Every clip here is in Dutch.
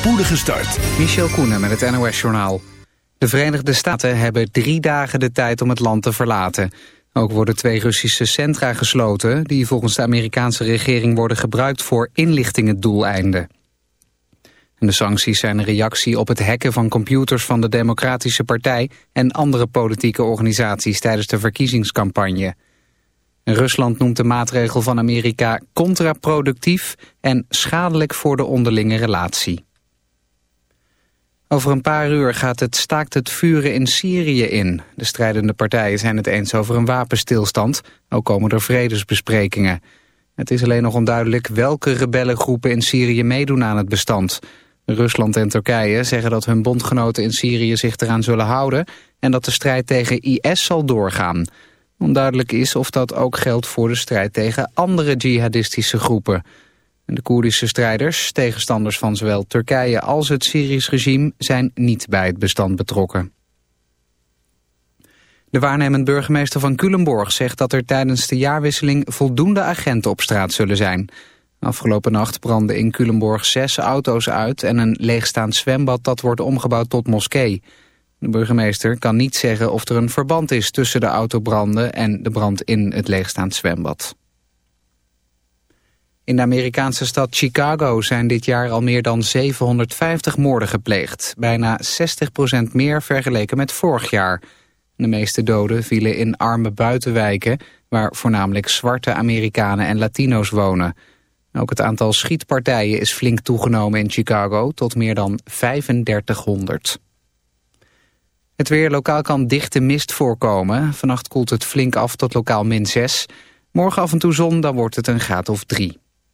spoedige start. Michel Koenen met het NOS-journaal. De Verenigde Staten hebben drie dagen de tijd om het land te verlaten. Ook worden twee Russische centra gesloten... die volgens de Amerikaanse regering worden gebruikt voor inlichtingendoeleinden. En de sancties zijn een reactie op het hacken van computers van de Democratische Partij... en andere politieke organisaties tijdens de verkiezingscampagne... Rusland noemt de maatregel van Amerika contraproductief en schadelijk voor de onderlinge relatie. Over een paar uur gaat het staakt het vuren in Syrië in. De strijdende partijen zijn het eens over een wapenstilstand. Ook komen er vredesbesprekingen. Het is alleen nog onduidelijk welke rebellengroepen in Syrië meedoen aan het bestand. Rusland en Turkije zeggen dat hun bondgenoten in Syrië zich eraan zullen houden... en dat de strijd tegen IS zal doorgaan. Onduidelijk is of dat ook geldt voor de strijd tegen andere jihadistische groepen. De Koerdische strijders, tegenstanders van zowel Turkije als het Syrisch regime, zijn niet bij het bestand betrokken. De waarnemend burgemeester van Culemborg zegt dat er tijdens de jaarwisseling voldoende agenten op straat zullen zijn. Afgelopen nacht brandden in Culemborg zes auto's uit en een leegstaand zwembad dat wordt omgebouwd tot moskee. De burgemeester kan niet zeggen of er een verband is tussen de autobranden en de brand in het leegstaand zwembad. In de Amerikaanse stad Chicago zijn dit jaar al meer dan 750 moorden gepleegd. Bijna 60% meer vergeleken met vorig jaar. De meeste doden vielen in arme buitenwijken... waar voornamelijk zwarte Amerikanen en Latino's wonen. Ook het aantal schietpartijen is flink toegenomen in Chicago... tot meer dan 3500. Het weer lokaal kan dichte mist voorkomen. Vannacht koelt het flink af tot lokaal min 6. Morgen af en toe zon, dan wordt het een graad of 3.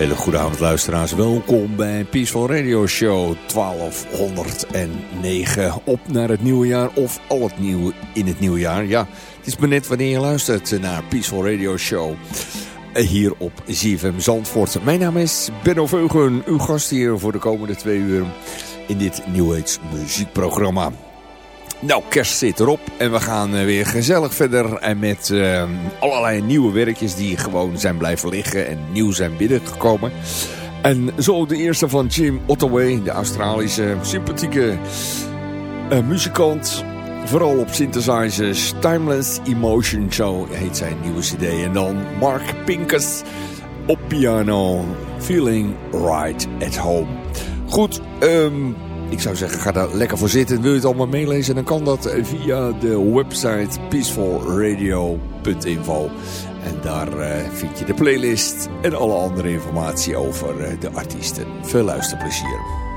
Hele goede avond luisteraars, welkom bij Peaceful Radio Show 1209. Op naar het nieuwe jaar of al het nieuwe in het nieuwe jaar. Ja, het is maar net wanneer je luistert naar Peaceful Radio Show hier op ZFM Zandvoort. Mijn naam is Benno Veugen, uw gast hier voor de komende twee uur in dit New Age muziekprogramma. Nou, kerst zit erop en we gaan eh, weer gezellig verder en met uh, allerlei nieuwe werkjes die gewoon zijn blijven liggen en nieuw zijn binnengekomen. En zo de eerste van Jim Ottaway, de Australische sympathieke uh, muzikant. Vooral op synthesizers, Timeless Emotion, zo heet zijn nieuwe cd. En dan Mark Pincus op piano, Feeling Right at Home. Goed, um, ik zou zeggen, ga daar lekker voor zitten. Wil je het allemaal meelezen, dan kan dat via de website peacefulradio.info. En daar uh, vind je de playlist en alle andere informatie over uh, de artiesten. Veel luisterplezier.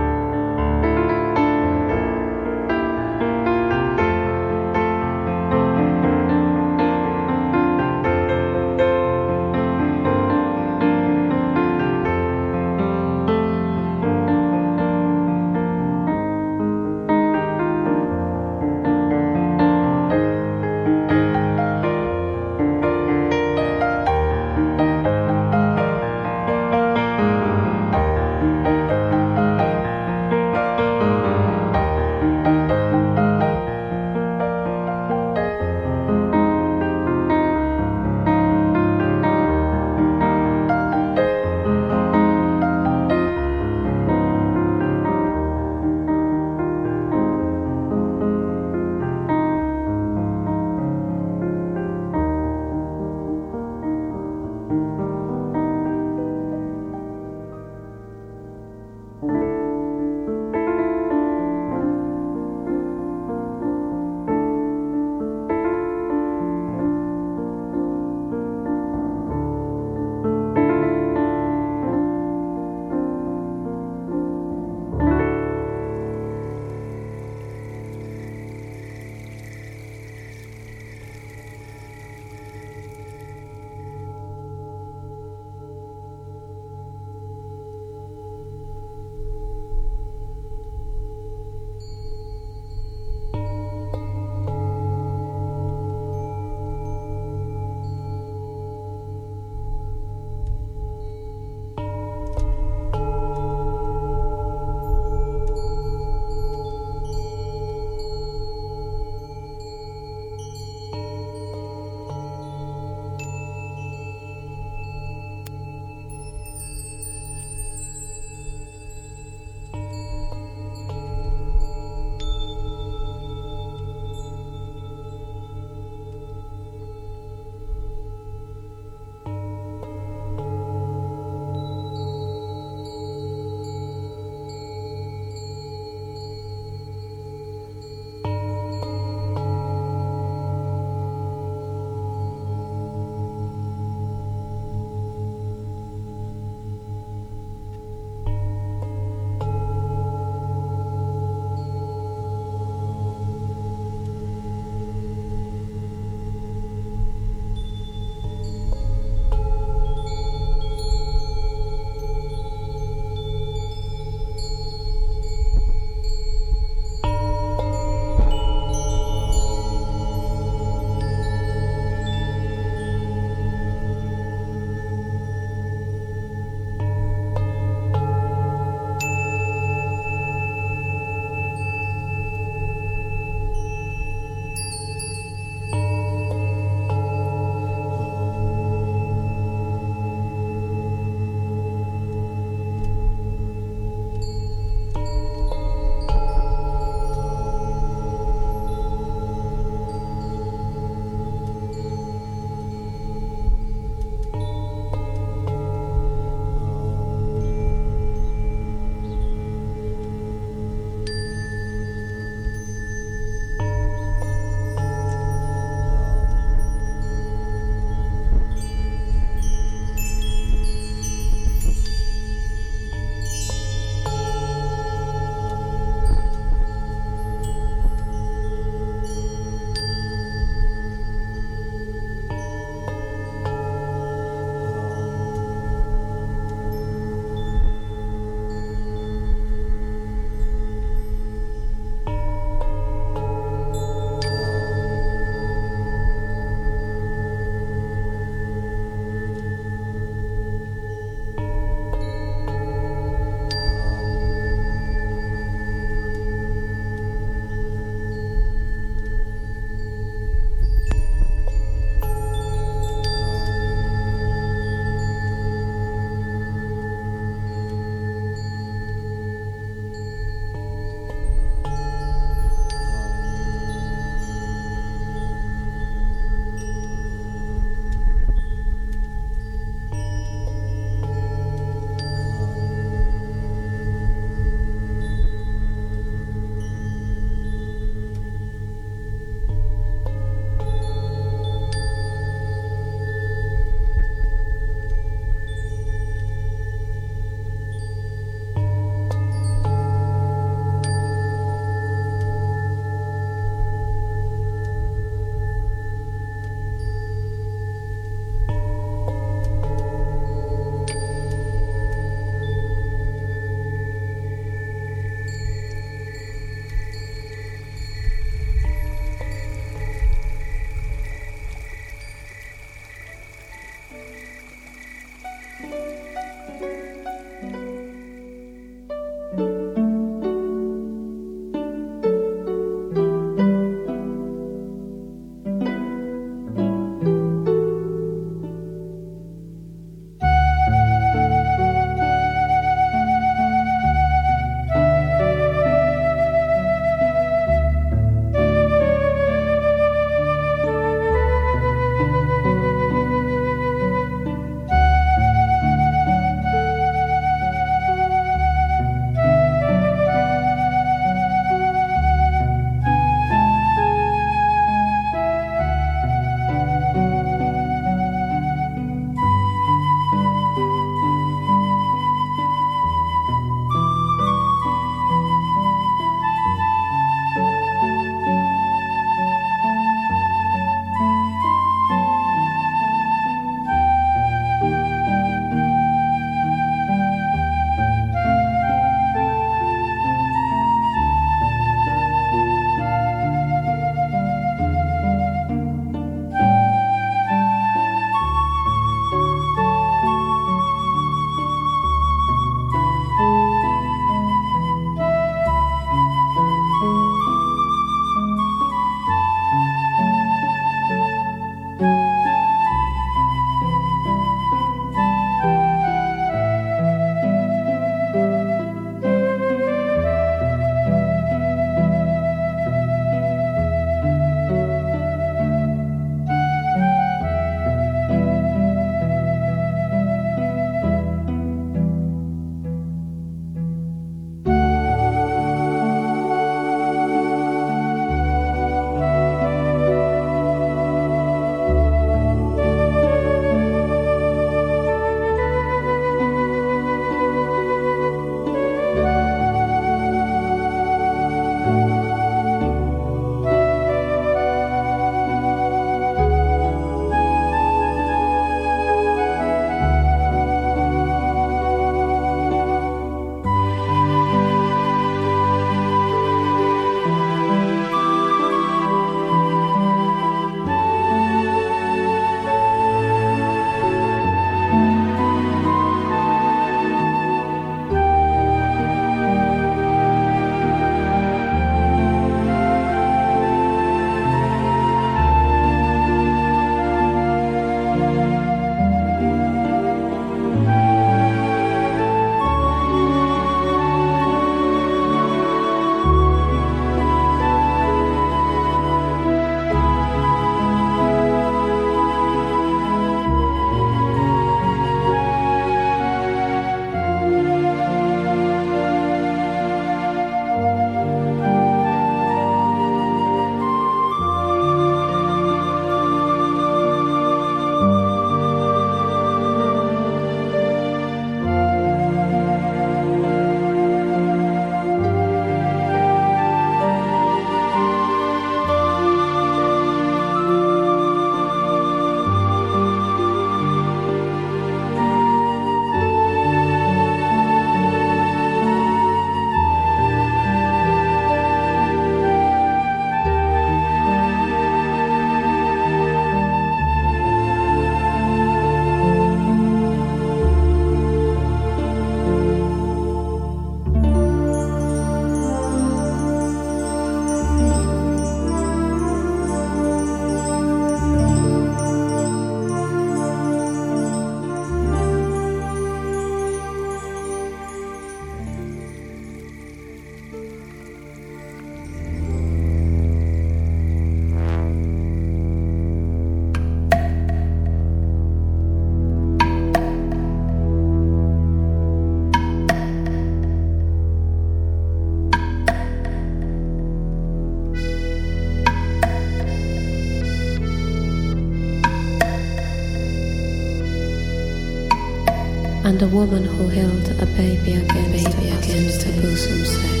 A woman who held a baby against, baby against her bosom said,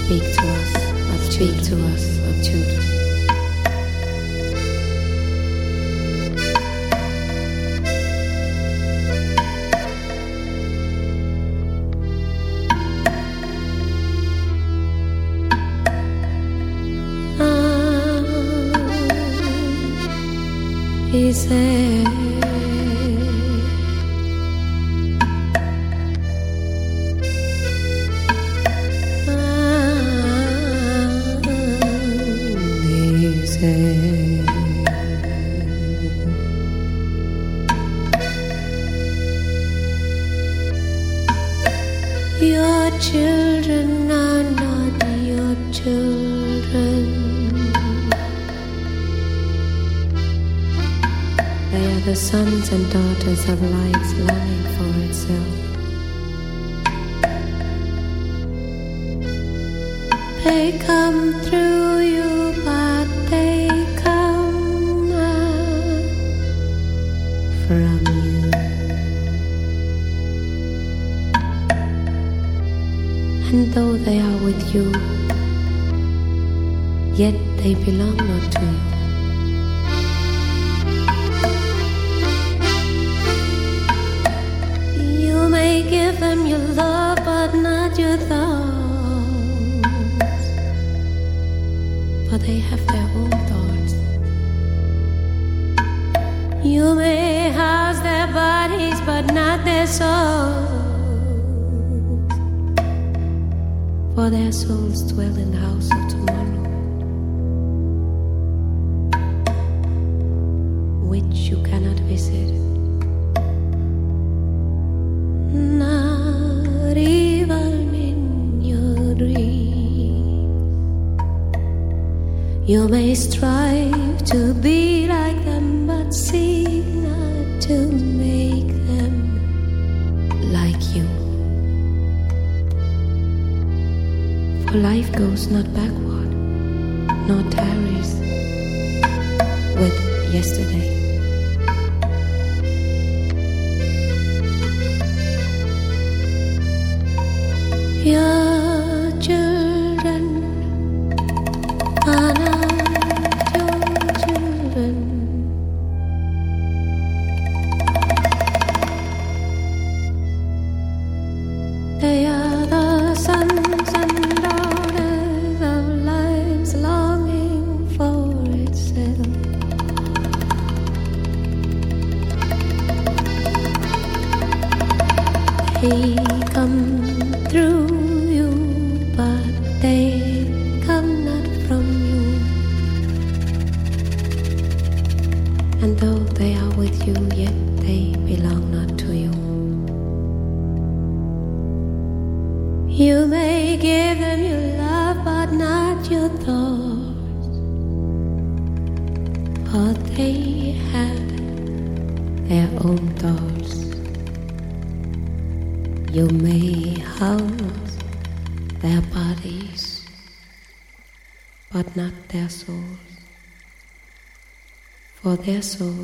Speak to us, speak to us of children. Ah, of lights longing for itself. They come through you, but they come not from you. And though they are with you, yet they belong you. For life goes not backward, nor tarries with yesterday. their soul.